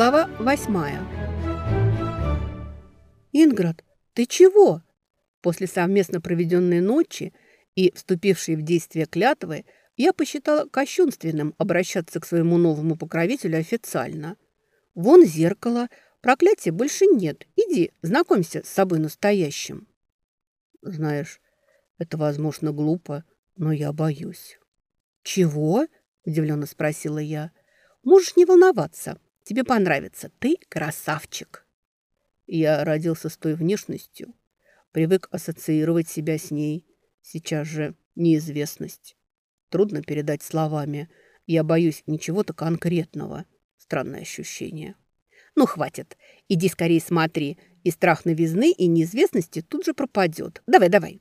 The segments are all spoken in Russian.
Глава восьмая. «Инград, ты чего?» После совместно проведенной ночи и вступившей в действие клятвы я посчитала кощунственным обращаться к своему новому покровителю официально. «Вон зеркало, проклятия больше нет. Иди, знакомься с собой настоящим». «Знаешь, это, возможно, глупо, но я боюсь». «Чего?» – удивленно спросила я. «Можешь не волноваться. Тебе понравится. Ты красавчик». Я родился с той внешностью, привык ассоциировать себя с ней. Сейчас же неизвестность. Трудно передать словами. Я боюсь ничего-то конкретного. Странное ощущение. Ну, хватит. Иди скорее смотри. И страх новизны, и неизвестности тут же пропадет. Давай, давай.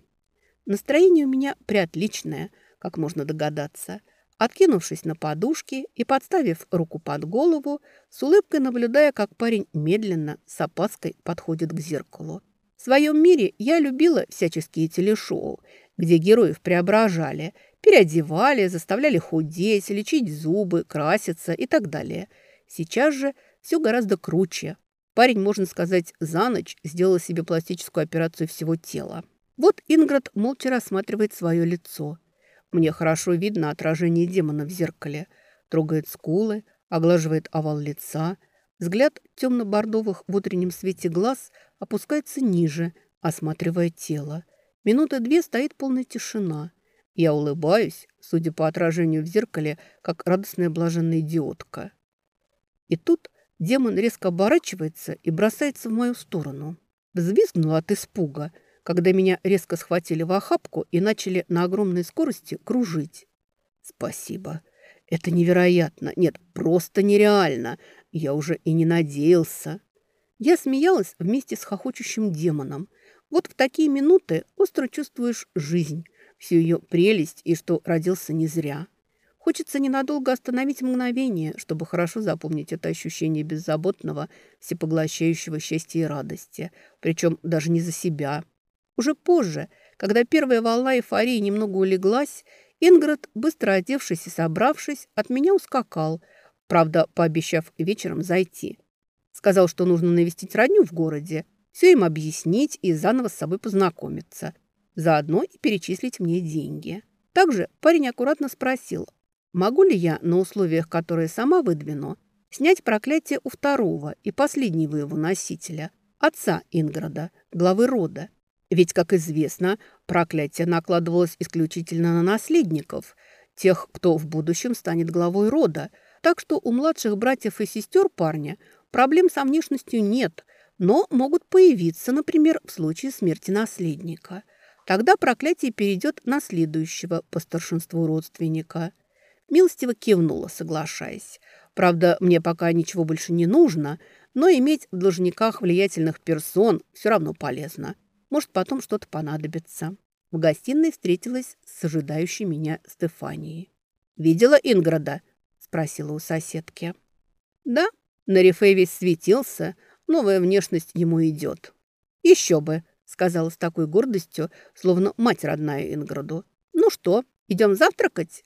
Настроение у меня приотличное, как можно догадаться. Откинувшись на подушки и подставив руку под голову, с улыбкой наблюдая, как парень медленно, с опаской подходит к зеркалу. В своем мире я любила всяческие телешоу, где героев преображали, переодевали, заставляли худеть, лечить зубы, краситься и так далее. Сейчас же все гораздо круче. Парень, можно сказать, за ночь сделал себе пластическую операцию всего тела. Вот Инград молча рассматривает свое лицо – мне хорошо видно отражение демона в зеркале. Трогает скулы, оглаживает овал лица. Взгляд темно-бордовых в утреннем свете глаз опускается ниже, осматривая тело. Минуты две стоит полная тишина. Я улыбаюсь, судя по отражению в зеркале, как радостная блаженная идиотка. И тут демон резко оборачивается и бросается в мою сторону. Взвизгнула от испуга – когда меня резко схватили в охапку и начали на огромной скорости кружить. Спасибо. Это невероятно. Нет, просто нереально. Я уже и не надеялся. Я смеялась вместе с хохочущим демоном. Вот в такие минуты остро чувствуешь жизнь, всю ее прелесть и что родился не зря. Хочется ненадолго остановить мгновение, чтобы хорошо запомнить это ощущение беззаботного, всепоглощающего счастья и радости. Причем даже не за себя, уже позже, когда первая волна эйфории немного улеглась, Инград, быстро одевшись и собравшись, от меня ускакал, правда, пообещав вечером зайти. Сказал, что нужно навестить родню в городе, все им объяснить и заново с собой познакомиться, заодно и перечислить мне деньги. Также парень аккуратно спросил, могу ли я на условиях, которые сама выдвину, снять проклятие у второго и последнего его носителя, отца Инграда, главы рода, ведь, как известно, проклятие накладывалось исключительно на наследников, тех, кто в будущем станет главой рода. Так что у младших братьев и сестер парня проблем со внешностью нет, но могут появиться, например, в случае смерти наследника. Тогда проклятие перейдет на следующего по старшинству родственника. Милостиво кивнула, соглашаясь. Правда, мне пока ничего больше не нужно, но иметь в должниках влиятельных персон все равно полезно. Может, потом что-то понадобится. В гостиной встретилась с ожидающей меня Стефанией. «Видела Инграда?» – спросила у соседки. «Да, на рифе весь светился, новая внешность ему идет». «Еще бы», – сказала с такой гордостью, словно мать родная Инграду. «Ну что, идем завтракать?»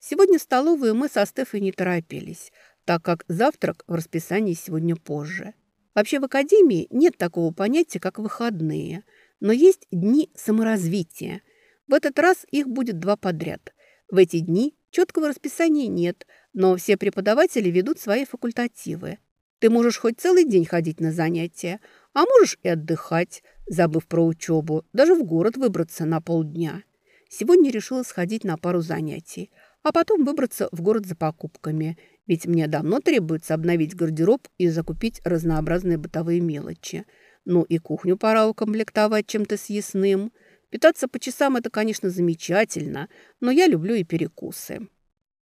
Сегодня в столовую мы со Стефой не торопились, так как завтрак в расписании сегодня позже. Вообще в академии нет такого понятия, как выходные – но есть дни саморазвития. В этот раз их будет два подряд. В эти дни четкого расписания нет, но все преподаватели ведут свои факультативы. Ты можешь хоть целый день ходить на занятия, а можешь и отдыхать, забыв про учебу, даже в город выбраться на полдня. Сегодня решила сходить на пару занятий, а потом выбраться в город за покупками, ведь мне давно требуется обновить гардероб и закупить разнообразные бытовые мелочи – ну и кухню пора укомплектовать чем-то съестным. Питаться по часам – это, конечно, замечательно, но я люблю и перекусы.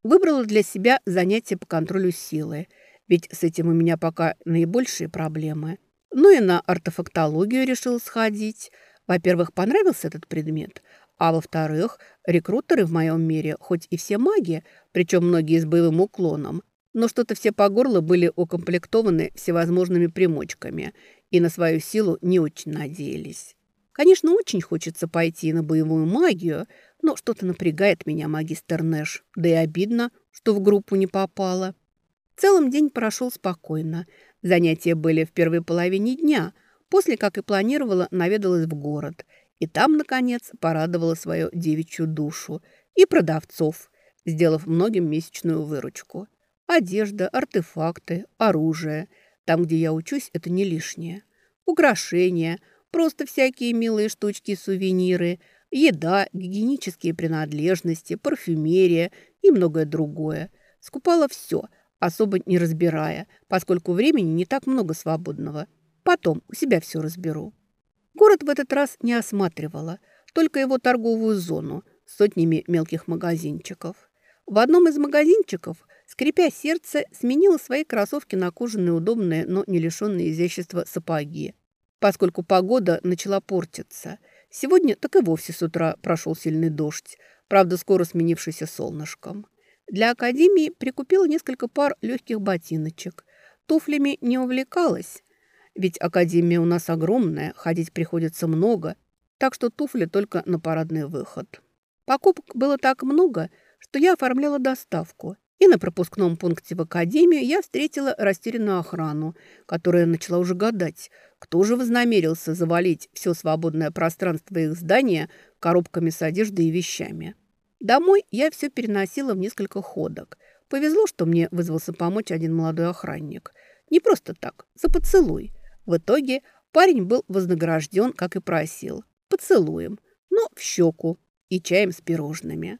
Выбрала для себя занятие по контролю силы, ведь с этим у меня пока наибольшие проблемы. Ну и на артефактологию решила сходить. Во-первых, понравился этот предмет, а во-вторых, рекрутеры в моем мире, хоть и все маги, причем многие с боевым уклоном, но что-то все по горло были укомплектованы всевозможными примочками и на свою силу не очень надеялись. Конечно, очень хочется пойти на боевую магию, но что-то напрягает меня магистр Нэш, да и обидно, что в группу не попала. В целом день прошел спокойно. Занятия были в первой половине дня. После, как и планировала, наведалась в город. И там, наконец, порадовала свою девичью душу. И продавцов, сделав многим месячную выручку. Одежда, артефакты, оружие. Там, где я учусь, это не лишнее. Украшения, просто всякие милые штучки, сувениры, еда, гигиенические принадлежности, парфюмерия и многое другое. Скупала все, особо не разбирая, поскольку времени не так много свободного. Потом у себя все разберу. Город в этот раз не осматривала, только его торговую зону с сотнями мелких магазинчиков. В одном из магазинчиков, скрипя сердце, сменила свои кроссовки на кожаные удобные, но не лишенные изящества сапоги. Поскольку погода начала портиться. Сегодня так и вовсе с утра прошел сильный дождь, правда, скоро сменившийся солнышком. Для академии прикупила несколько пар легких ботиночек. Туфлями не увлекалась, ведь академия у нас огромная, ходить приходится много, так что туфли только на парадный выход. Покупок было так много – что я оформляла доставку. И на пропускном пункте в академию я встретила растерянную охрану, которая начала уже гадать, кто же вознамерился завалить все свободное пространство их здания коробками с одеждой и вещами. Домой я все переносила в несколько ходок. Повезло, что мне вызвался помочь один молодой охранник. Не просто так, за поцелуй. В итоге парень был вознагражден, как и просил, поцелуем, но в щеку и чаем с пирожными.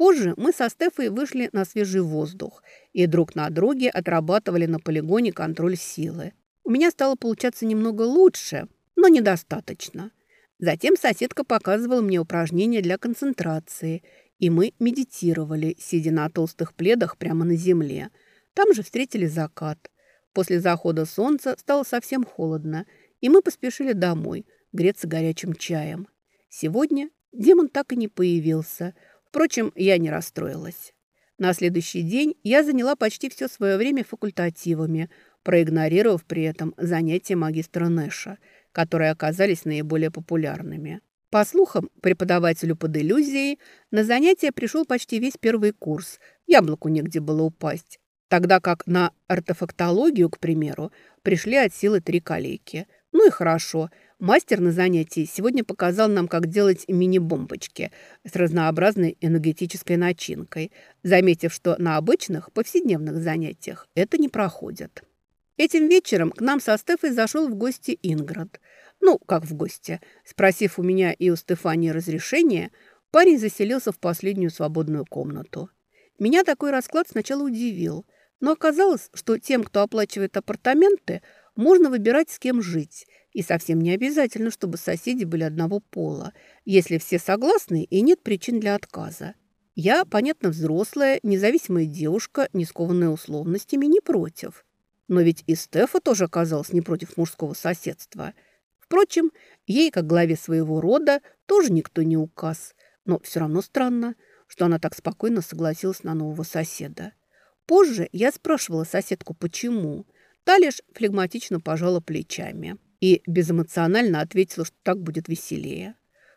Позже мы со Стефой вышли на свежий воздух и друг на друге отрабатывали на полигоне контроль силы. У меня стало получаться немного лучше, но недостаточно. Затем соседка показывала мне упражнения для концентрации, и мы медитировали, сидя на толстых пледах прямо на земле. Там же встретили закат. После захода солнца стало совсем холодно, и мы поспешили домой греться горячим чаем. Сегодня демон так и не появился – Впрочем, я не расстроилась. На следующий день я заняла почти все свое время факультативами, проигнорировав при этом занятия магистра Нэша, которые оказались наиболее популярными. По слухам, преподавателю под иллюзией на занятия пришел почти весь первый курс. Яблоку негде было упасть. Тогда как на артефактологию, к примеру, пришли от силы три коллеги. Ну и хорошо – Мастер на занятии сегодня показал нам, как делать мини-бомбочки с разнообразной энергетической начинкой, заметив, что на обычных повседневных занятиях это не проходит. Этим вечером к нам со Стефой зашел в гости Инград. Ну, как в гости. Спросив у меня и у Стефании разрешения, парень заселился в последнюю свободную комнату. Меня такой расклад сначала удивил, но оказалось, что тем, кто оплачивает апартаменты, можно выбирать, с кем жить – и совсем не обязательно, чтобы соседи были одного пола, если все согласны и нет причин для отказа. Я, понятно, взрослая, независимая девушка, не скованная условностями, не против. Но ведь и Стефа тоже оказалась не против мужского соседства. Впрочем, ей, как главе своего рода, тоже никто не указ. Но все равно странно, что она так спокойно согласилась на нового соседа. Позже я спрашивала соседку, почему. Та лишь флегматично пожала плечами и безэмоционально ответила, что так будет веселее.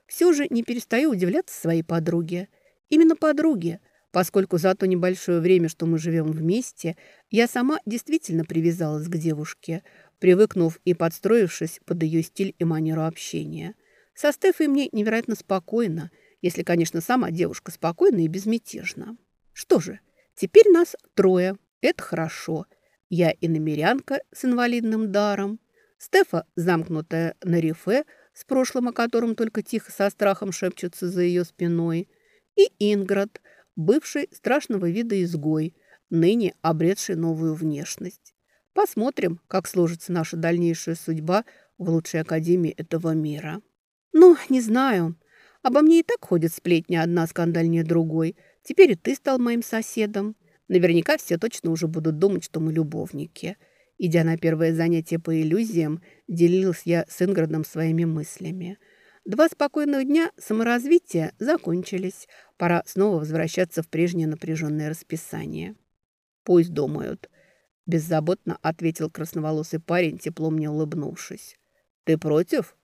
Все же не перестаю удивляться своей подруге. Именно подруге, поскольку за то небольшое время, что мы живем вместе, я сама действительно привязалась к девушке, привыкнув и подстроившись под ее стиль и манеру общения. Со Стефой мне невероятно спокойно, если, конечно, сама девушка спокойна и безмятежна. Что же, теперь нас трое. Это хорошо. Я и намерянка с инвалидным даром, Стефа, замкнутая на рифе, с прошлым о котором только тихо со страхом шепчутся за ее спиной, и Инград, бывший страшного вида изгой, ныне обретший новую внешность. Посмотрим, как сложится наша дальнейшая судьба в лучшей академии этого мира. Ну, не знаю. Обо мне и так ходят сплетни одна скандальнее другой. Теперь и ты стал моим соседом. Наверняка все точно уже будут думать, что мы любовники – Идя на первое занятие по иллюзиям, делилась я с Инградом своими мыслями. Два спокойных дня саморазвития закончились. Пора снова возвращаться в прежнее напряженное расписание. «Пусть думают», – беззаботно ответил красноволосый парень, тепло мне улыбнувшись. «Ты против?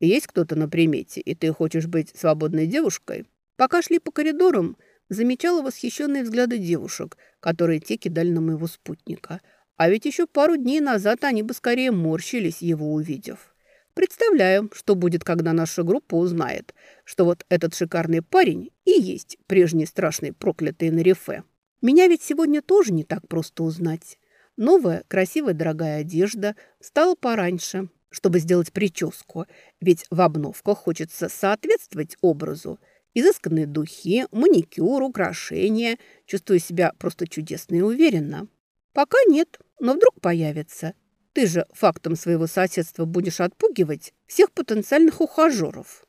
Есть кто-то на примете, и ты хочешь быть свободной девушкой?» Пока шли по коридорам, замечала восхищенные взгляды девушек, которые те кидали на моего спутника. А ведь еще пару дней назад они бы скорее морщились, его увидев. Представляю, что будет, когда наша группа узнает, что вот этот шикарный парень и есть прежний страшный проклятый Нарифе. Меня ведь сегодня тоже не так просто узнать. Новая, красивая, дорогая одежда стала пораньше, чтобы сделать прическу, ведь в обновках хочется соответствовать образу. Изысканные духи, маникюр, украшения. Чувствую себя просто чудесно и уверенно. Пока нет, но вдруг появится – ты же фактом своего соседства будешь отпугивать всех потенциальных ухажеров.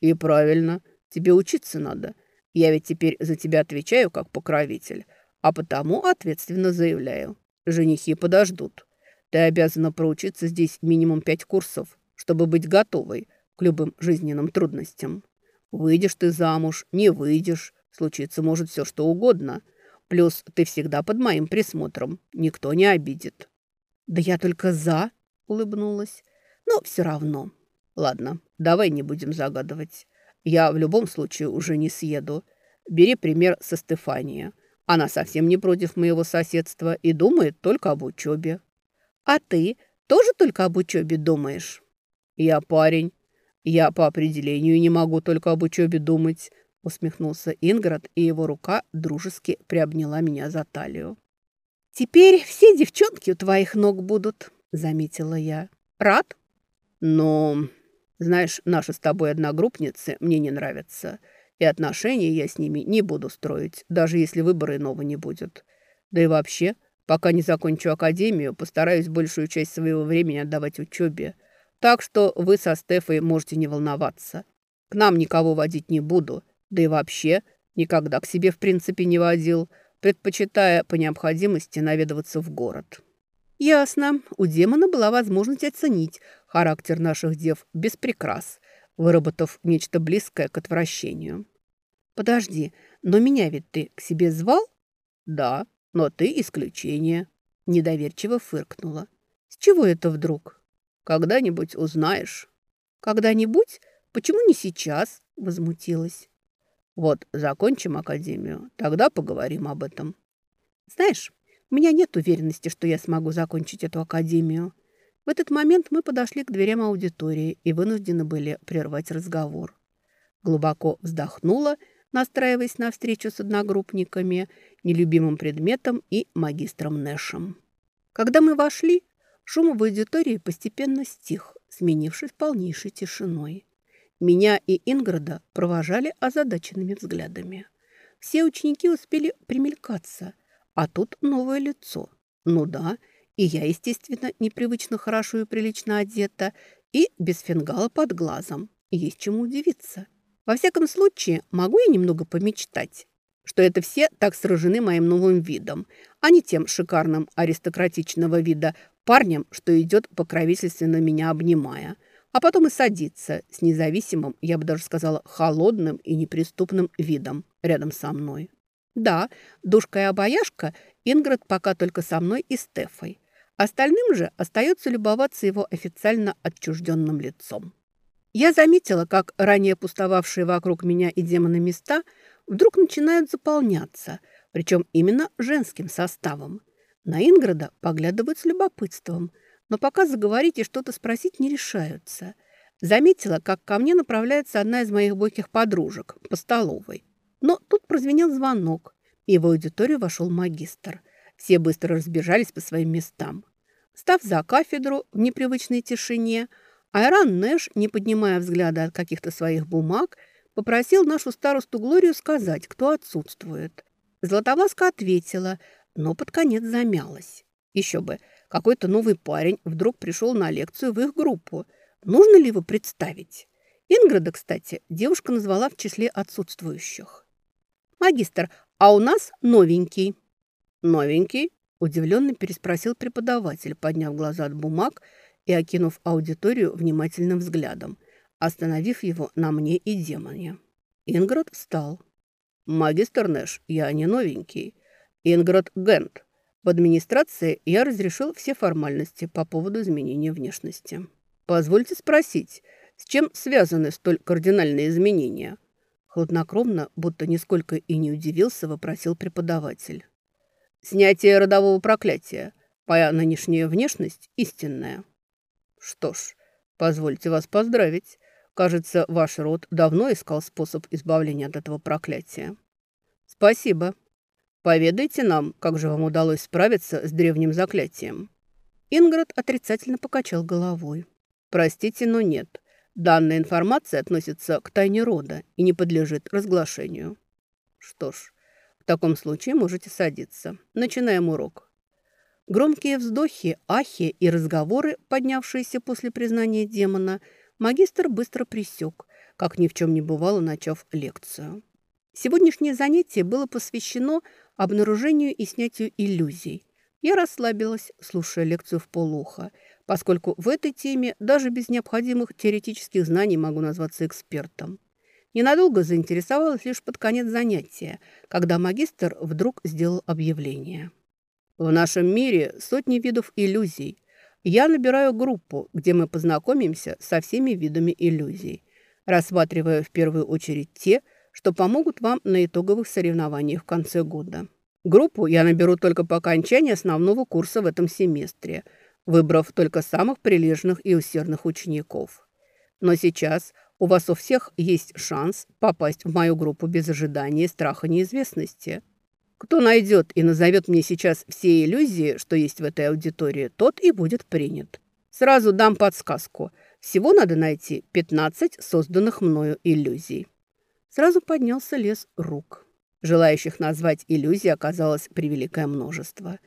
И правильно, тебе учиться надо. Я ведь теперь за тебя отвечаю как покровитель, а потому ответственно заявляю. Женихи подождут. Ты обязана проучиться здесь минимум пять курсов, чтобы быть готовой к любым жизненным трудностям. Выйдешь ты замуж, не выйдешь, случиться может все что угодно. Плюс ты всегда под моим присмотром, никто не обидит. «Да я только за», — улыбнулась. «Но все равно». «Ладно, давай не будем загадывать. Я в любом случае уже не съеду. Бери пример со Стефания. Она совсем не против моего соседства и думает только об учебе». «А ты тоже только об учебе думаешь?» «Я парень. Я по определению не могу только об учебе думать», усмехнулся Инград, и его рука дружески приобняла меня за талию. «Теперь все девчонки у твоих ног будут», — заметила я. «Рад?» «Но, знаешь, наши с тобой одногруппницы мне не нравятся, и отношения я с ними не буду строить, даже если выбора иного не будет. Да и вообще, пока не закончу академию, постараюсь большую часть своего времени отдавать учебе. Так что вы со Стефой можете не волноваться. К нам никого водить не буду, да и вообще никогда к себе в принципе не водил» предпочитая по необходимости наведываться в город. Ясно, у демона была возможность оценить характер наших дев без прикрас, выработав нечто близкое к отвращению. «Подожди, но меня ведь ты к себе звал?» «Да, но ты исключение», – недоверчиво фыркнула. «С чего это вдруг?» «Когда-нибудь узнаешь». «Когда-нибудь? Почему не сейчас?» – возмутилась. Вот закончим академию, тогда поговорим об этом. Знаешь, у меня нет уверенности, что я смогу закончить эту академию. В этот момент мы подошли к дверям аудитории и вынуждены были прервать разговор. Глубоко вздохнула, настраиваясь на встречу с одногруппниками, нелюбимым предметом и магистром Нэшем. Когда мы вошли, шум в аудитории постепенно стих, сменившись полнейшей тишиной. Меня и Инграда провожали озадаченными взглядами. Все ученики успели примелькаться, а тут новое лицо. Ну да, и я, естественно, непривычно хорошо и прилично одета, и без фингала под глазом. Есть чему удивиться. Во всяком случае, могу я немного помечтать, что это все так сражены моим новым видом, а не тем шикарным аристократичного вида парнем, что идет покровительственно меня обнимая – а потом и садиться с независимым, я бы даже сказала, холодным и неприступным видом рядом со мной. Да, душка и обаяшка Ингрид пока только со мной и Стефой. Остальным же остается любоваться его официально отчужденным лицом. Я заметила, как ранее пустовавшие вокруг меня и демоны места вдруг начинают заполняться, причем именно женским составом. На Инграда поглядывают с любопытством – но пока заговорить и что-то спросить не решаются. Заметила, как ко мне направляется одна из моих бойких подружек по столовой. Но тут прозвенел звонок, и в аудиторию вошел магистр. Все быстро разбежались по своим местам. Став за кафедру в непривычной тишине, Айран Нэш, не поднимая взгляда от каких-то своих бумаг, попросил нашу старосту Глорию сказать, кто отсутствует. Златовласка ответила, но под конец замялась. Еще бы, какой-то новый парень вдруг пришел на лекцию в их группу. Нужно ли его представить? Инграда, кстати, девушка назвала в числе отсутствующих. «Магистр, а у нас новенький». «Новенький?» – удивленно переспросил преподаватель, подняв глаза от бумаг и окинув аудиторию внимательным взглядом, остановив его на мне и демоне. Инград встал. «Магистр Нэш, я не новенький. Инград Гент, в администрации я разрешил все формальности по поводу изменения внешности. Позвольте спросить, с чем связаны столь кардинальные изменения? Хладнокровно, будто нисколько и не удивился, вопросил преподаватель. «Снятие родового проклятия. Моя нынешняя внешность истинная». «Что ж, позвольте вас поздравить. Кажется, ваш род давно искал способ избавления от этого проклятия». «Спасибо. Поведайте нам, как же вам удалось справиться с древним заклятием». Инград отрицательно покачал головой. «Простите, но нет. Данная информация относится к тайне рода и не подлежит разглашению». «Что ж, в таком случае можете садиться. Начинаем урок». Громкие вздохи, ахи и разговоры, поднявшиеся после признания демона, магистр быстро присек, как ни в чем не бывало, начав лекцию. Сегодняшнее занятие было посвящено обнаружению и снятию иллюзий. Я расслабилась, слушая лекцию в полуха, поскольку в этой теме даже без необходимых теоретических знаний могу назваться экспертом. Ненадолго заинтересовалась лишь под конец занятия, когда магистр вдруг сделал объявление. В нашем мире сотни видов иллюзий. Я набираю группу, где мы познакомимся со всеми видами иллюзий, рассматривая в первую очередь те, что помогут вам на итоговых соревнованиях в конце года. Группу я наберу только по окончании основного курса в этом семестре, выбрав только самых прилежных и усердных учеников. Но сейчас у вас у всех есть шанс попасть в мою группу без ожидания и страха неизвестности. Кто найдет и назовет мне сейчас все иллюзии, что есть в этой аудитории, тот и будет принят. Сразу дам подсказку. Всего надо найти 15 созданных мною иллюзий. Сразу поднялся лес рук. Желающих назвать иллюзии оказалось превеликое множество.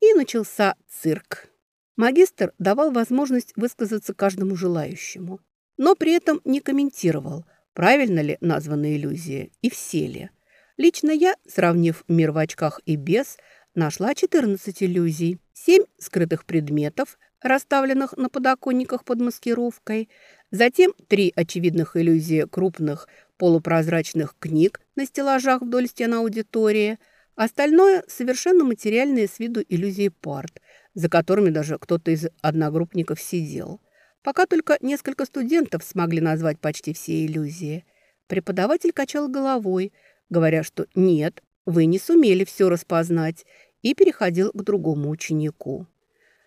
И начался цирк. Магистр давал возможность высказаться каждому желающему, но при этом не комментировал, правильно ли названы иллюзии и все ли. Лично я, сравнив мир в очках и без, нашла 14 иллюзий, 7 скрытых предметов, расставленных на подоконниках под маскировкой, затем три очевидных иллюзии крупных полупрозрачных книг на стеллажах вдоль стен аудитории. Остальное – совершенно материальные с виду иллюзии парт, за которыми даже кто-то из одногруппников сидел. Пока только несколько студентов смогли назвать почти все иллюзии. Преподаватель качал головой, говоря, что нет, вы не сумели все распознать, и переходил к другому ученику.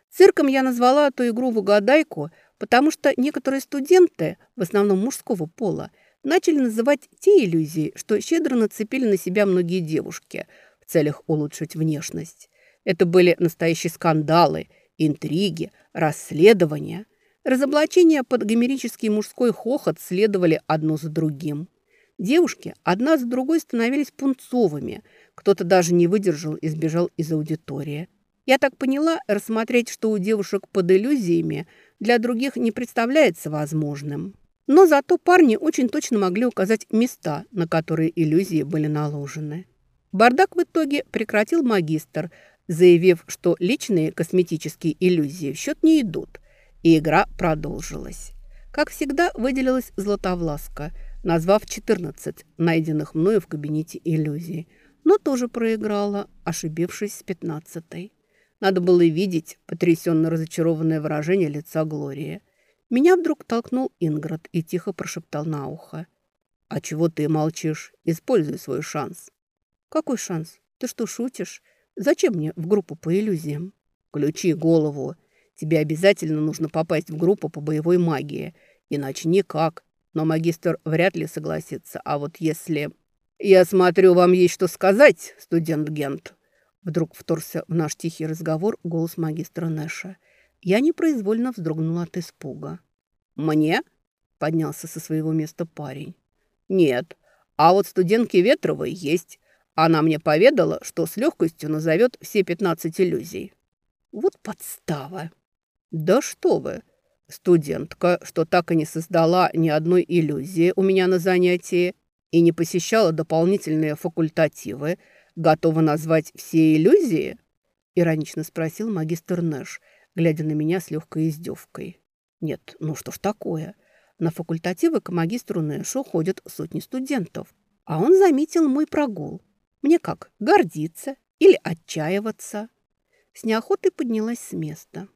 Цирком я назвала эту игру в угадайку, потому что некоторые студенты, в основном мужского пола, начали называть те иллюзии, что щедро нацепили на себя многие девушки в целях улучшить внешность. Это были настоящие скандалы, интриги, расследования. Разоблачения под гомерический мужской хохот следовали одно за другим. Девушки одна за другой становились пунцовыми. Кто-то даже не выдержал и сбежал из аудитории. Я так поняла, рассмотреть, что у девушек под иллюзиями, для других не представляется возможным. Но зато парни очень точно могли указать места, на которые иллюзии были наложены. Бардак в итоге прекратил магистр, заявив, что личные косметические иллюзии в счет не идут, и игра продолжилась. Как всегда, выделилась Златовласка, назвав 14 найденных мною в кабинете иллюзий, но тоже проиграла, ошибившись с 15-й. Надо было видеть потрясенно разочарованное выражение лица Глории – меня вдруг толкнул Инград и тихо прошептал на ухо. «А чего ты молчишь? Используй свой шанс». «Какой шанс? Ты что, шутишь? Зачем мне в группу по иллюзиям?» «Ключи голову. Тебе обязательно нужно попасть в группу по боевой магии. Иначе никак. Но магистр вряд ли согласится. А вот если...» «Я смотрю, вам есть что сказать, студент Гент». Вдруг вторгся в наш тихий разговор голос магистра Нэша. Я непроизвольно вздрогнула от испуга. «Мне?» – поднялся со своего места парень. «Нет, а вот студентке Ветровой есть. Она мне поведала, что с легкостью назовет все пятнадцать иллюзий». «Вот подстава!» «Да что вы!» Студентка, что так и не создала ни одной иллюзии у меня на занятии и не посещала дополнительные факультативы, готова назвать все иллюзии?» Иронично спросил магистр Нэш – глядя на меня с легкой издевкой. Нет, ну что ж такое? На факультативы к магистру Нэшу ходят сотни студентов. А он заметил мой прогул. Мне как, гордиться или отчаиваться? С неохотой поднялась с места.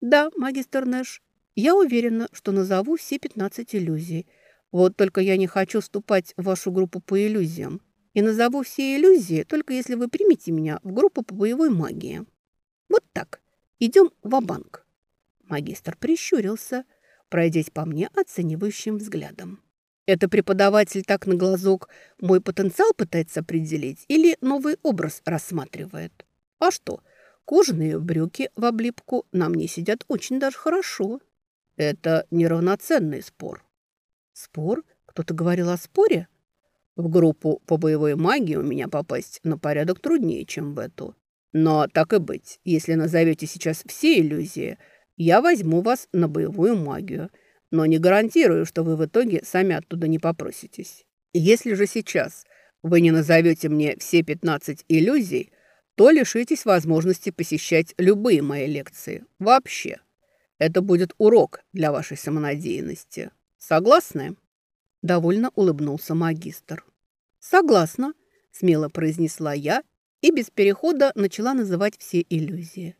Да, магистр Нэш, я уверена, что назову все 15 иллюзий. Вот только я не хочу вступать в вашу группу по иллюзиям. И назову все иллюзии, только если вы примете меня в группу по боевой магии. Вот так. Идем в банк Магистр прищурился, пройдясь по мне оценивающим взглядом. Это преподаватель так на глазок мой потенциал пытается определить или новый образ рассматривает? А что, кожаные брюки в облипку на мне сидят очень даже хорошо. Это неравноценный спор. Спор? Кто-то говорил о споре? В группу по боевой магии у меня попасть на порядок труднее, чем в эту. Но так и быть, если назовете сейчас все иллюзии, я возьму вас на боевую магию, но не гарантирую, что вы в итоге сами оттуда не попроситесь. Если же сейчас вы не назовете мне все 15 иллюзий, то лишитесь возможности посещать любые мои лекции. Вообще. Это будет урок для вашей самонадеянности. Согласны?» Довольно улыбнулся магистр. «Согласна», – смело произнесла я и без перехода начала называть все иллюзии.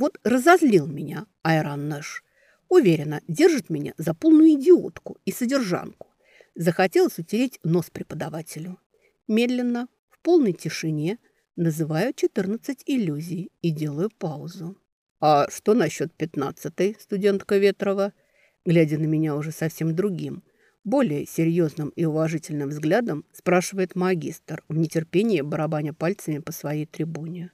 Вот разозлил меня Айран Нэш. Уверена, держит меня за полную идиотку и содержанку. Захотелось утереть нос преподавателю. Медленно, в полной тишине, называю 14 иллюзий и делаю паузу. «А что насчет пятнадцатой, студентка Ветрова?» Глядя на меня уже совсем другим, более серьезным и уважительным взглядом спрашивает магистр, в нетерпении барабаня пальцами по своей трибуне.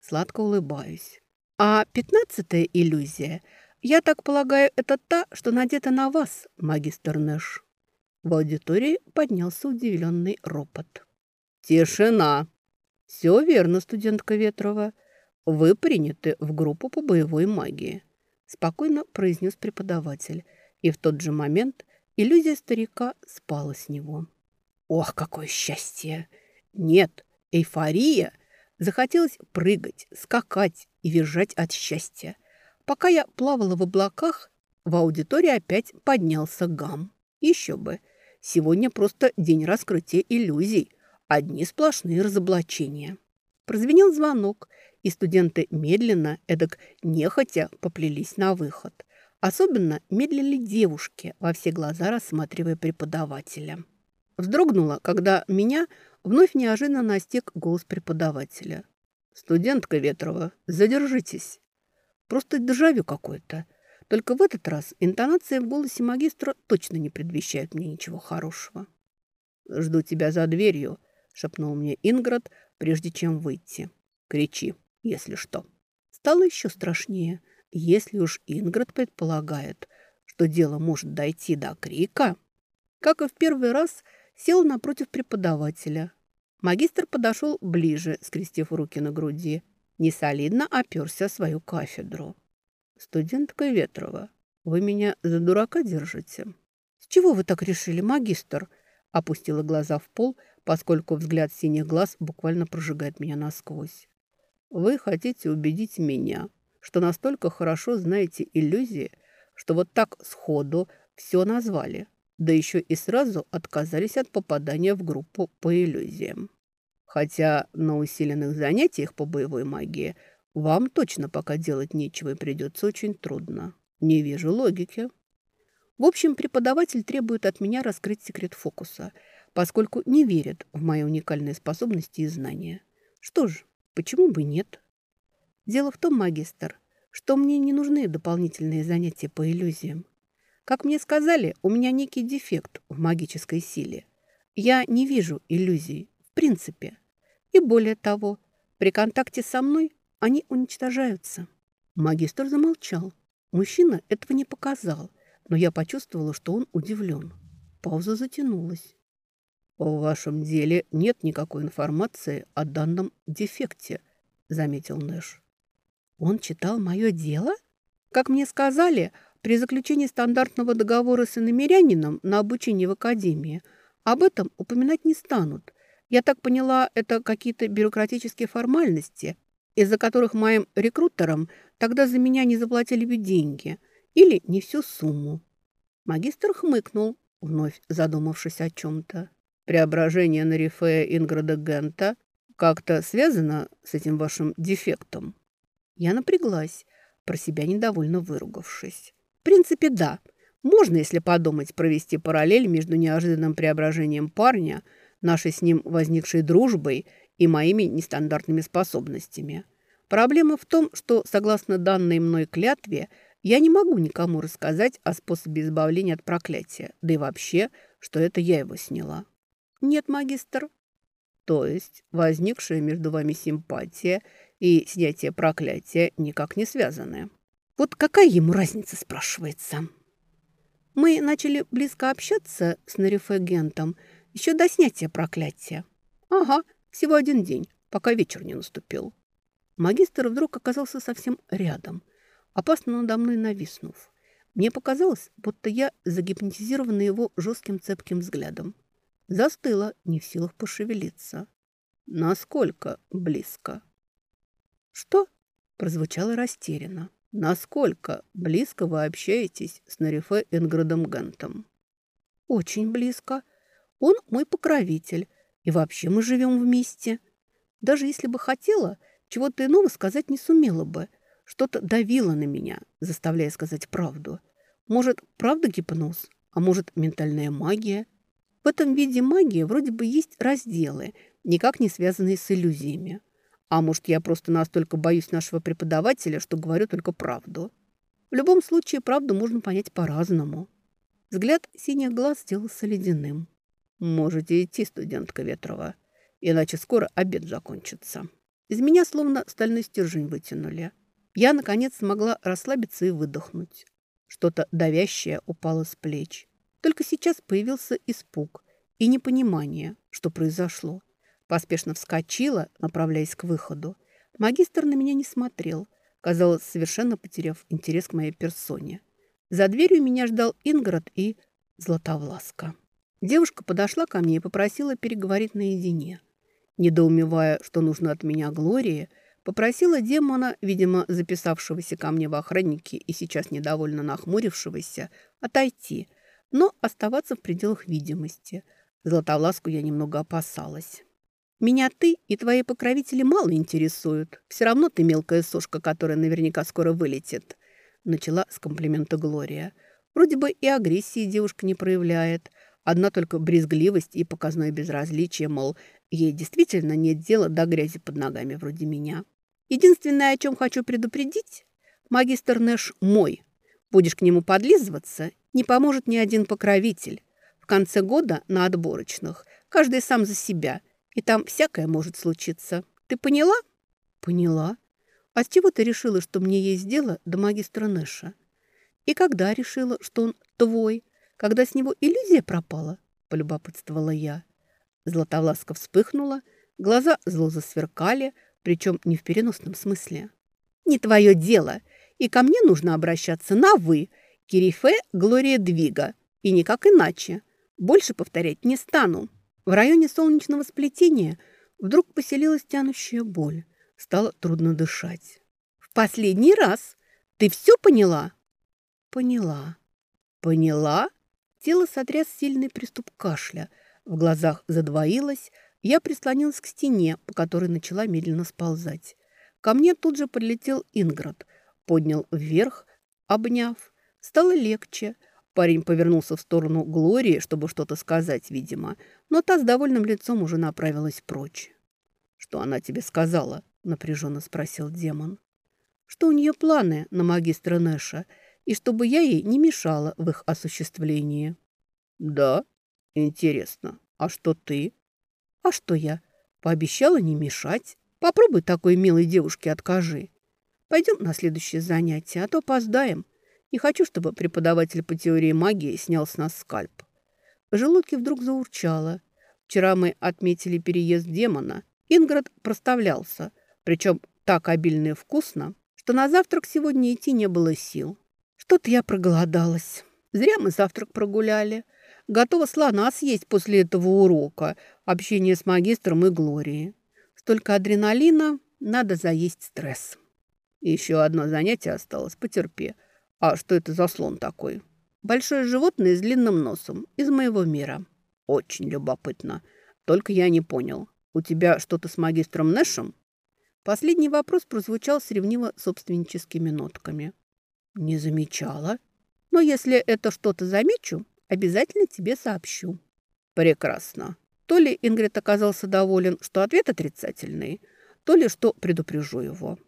Сладко улыбаюсь. А пятнадцатая иллюзия, я так полагаю, это та, что надета на вас, магистр Нэш. В аудитории поднялся удивленный ропот. «Тишина!» «Все верно, студентка Ветрова. Вы приняты в группу по боевой магии», спокойно произнес преподаватель. И в тот же момент Иллюзия старика спала с него. Ох, какое счастье! Нет, эйфория! Захотелось прыгать, скакать и визжать от счастья. Пока я плавала в облаках, в аудитории опять поднялся гам. Еще бы. Сегодня просто день раскрытия иллюзий. Одни сплошные разоблачения. Прозвенел звонок, и студенты медленно, эдак нехотя, поплелись на выход. Особенно медлили девушки, во все глаза рассматривая преподавателя. Вздрогнула, когда меня вновь неожиданно настиг голос преподавателя. «Студентка Ветрова, задержитесь». Просто дежавю какое-то. Только в этот раз интонация в голосе магистра точно не предвещает мне ничего хорошего. «Жду тебя за дверью», — шепнул мне Инград, прежде чем выйти. «Кричи, если что». Стало еще страшнее — если уж Инград предполагает, что дело может дойти до крика, как и в первый раз, сел напротив преподавателя. Магистр подошел ближе, скрестив руки на груди, несолидно оперся свою кафедру. «Студентка Ветрова, вы меня за дурака держите?» «С чего вы так решили, магистр?» Опустила глаза в пол, поскольку взгляд синих глаз буквально прожигает меня насквозь. «Вы хотите убедить меня, что настолько хорошо знаете иллюзии, что вот так сходу все назвали, да еще и сразу отказались от попадания в группу по иллюзиям. Хотя на усиленных занятиях по боевой магии вам точно пока делать нечего и придется очень трудно. Не вижу логики. В общем, преподаватель требует от меня раскрыть секрет фокуса, поскольку не верит в мои уникальные способности и знания. Что ж, почему бы нет? Дело в том, магистр, что мне не нужны дополнительные занятия по иллюзиям. Как мне сказали, у меня некий дефект в магической силе. Я не вижу иллюзий, в принципе. И более того, при контакте со мной они уничтожаются. Магистр замолчал. Мужчина этого не показал, но я почувствовала, что он удивлен. Пауза затянулась. «В вашем деле нет никакой информации о данном дефекте», — заметил Нэш. Он читал мое дело? Как мне сказали, при заключении стандартного договора с иномерянином на обучение в академии об этом упоминать не станут. Я так поняла, это какие-то бюрократические формальности, из-за которых моим рекрутерам тогда за меня не заплатили бы деньги или не всю сумму. Магистр хмыкнул, вновь задумавшись о чем-то. Преображение на Рифея Инграда Гента как-то связано с этим вашим дефектом? Я напряглась, про себя недовольно выругавшись. Принципе, да. Можно, если подумать, провести параллель между неожиданным преображением парня, нашей с ним возникшей дружбой и моими нестандартными способностями. Проблема в том, что, согласно данной мной клятве, я не могу никому рассказать о способе избавления от проклятия, да и вообще, что это я его сняла. Нет, магистр. То есть возникшая между вами симпатия и снятие проклятия никак не связаны. Вот какая ему разница, спрашивается? Мы начали близко общаться с Нарифегентом еще до снятия проклятия. Ага, всего один день, пока вечер не наступил. Магистр вдруг оказался совсем рядом, опасно надо мной нависнув. Мне показалось, будто я загипнотизирована его жестким цепким взглядом. Застыла, не в силах пошевелиться. Насколько близко? Что? Прозвучало растерянно. Насколько близко вы общаетесь с Нарифе Инградом Гентом? Очень близко. Он мой покровитель. И вообще мы живем вместе. Даже если бы хотела, чего-то иного сказать не сумела бы. Что-то давило на меня, заставляя сказать правду. Может, правда гипноз? А может, ментальная магия? В этом виде магии вроде бы есть разделы, никак не связанные с иллюзиями. А может, я просто настолько боюсь нашего преподавателя, что говорю только правду. В любом случае, правду можно понять по-разному. Взгляд синих глаз сделался ледяным. «Можете идти, студентка Ветрова, иначе скоро обед закончится». Из меня словно стальной стержень вытянули. Я, наконец, смогла расслабиться и выдохнуть. Что-то давящее упало с плеч. Только сейчас появился испуг и непонимание, что произошло. Поспешно вскочила, направляясь к выходу. Магистр на меня не смотрел, казалось, совершенно потеряв интерес к моей персоне. За дверью меня ждал Инград и Златовласка. Девушка подошла ко мне и попросила переговорить наедине. Недоумевая, что нужно от меня Глории, попросила демона, видимо, записавшегося ко мне в охраннике и сейчас недовольно нахмурившегося, отойти, но оставаться в пределах видимости. Златовласку я немного опасалась. Меня ты и твои покровители мало интересуют. Все равно ты мелкая сошка, которая наверняка скоро вылетит. Начала с комплимента Глория. Вроде бы и агрессии девушка не проявляет. Одна только брезгливость и показное безразличие, мол, ей действительно нет дела до грязи под ногами вроде меня. Единственное, о чем хочу предупредить, магистр Нэш мой. Будешь к нему подлизываться, не поможет ни один покровитель. В конце года на отборочных каждый сам за себя – и там всякое может случиться. Ты поняла? Поняла. А с чего ты решила, что мне есть дело до магистра Нэша? И когда решила, что он твой? Когда с него иллюзия пропала? Полюбопытствовала я. Златовласка вспыхнула, глаза зло засверкали, причем не в переносном смысле. «Не твое дело, и ко мне нужно обращаться на «вы», Кирифе Глория Двига, и никак иначе. Больше повторять не стану». В районе солнечного сплетения вдруг поселилась тянущая боль. Стало трудно дышать. «В последний раз! Ты все поняла?» «Поняла». «Поняла?» Тело сотряс сильный приступ кашля. В глазах задвоилось. Я прислонилась к стене, по которой начала медленно сползать. Ко мне тут же подлетел Инград. Поднял вверх, обняв. Стало легче. Парень повернулся в сторону Глории, чтобы что-то сказать, видимо, но та с довольным лицом уже направилась прочь. «Что она тебе сказала?» – напряженно спросил демон. «Что у нее планы на магистра Нэша, и чтобы я ей не мешала в их осуществлении». «Да? Интересно. А что ты?» «А что я? Пообещала не мешать. Попробуй такой милой девушке откажи. Пойдем на следующее занятие, а то опоздаем». Не хочу, чтобы преподаватель по теории магии снял с нас скальп. В желудке вдруг заурчало. Вчера мы отметили переезд демона. Инград проставлялся, причем так обильно и вкусно, что на завтрак сегодня идти не было сил. Что-то я проголодалась. Зря мы завтрак прогуляли. Готова слона съесть после этого урока, общения с магистром и Глорией. Столько адреналина, надо заесть стресс. Еще одно занятие осталось, потерпи. А что это за слон такой? Большое животное с длинным носом, из моего мира. Очень любопытно. Только я не понял. У тебя что-то с магистром Нэшем? Последний вопрос прозвучал с ревниво собственническими нотками. Не замечала. Но если это что-то замечу, обязательно тебе сообщу». «Прекрасно». То ли Ингрид оказался доволен, что ответ отрицательный, то ли что предупрежу его.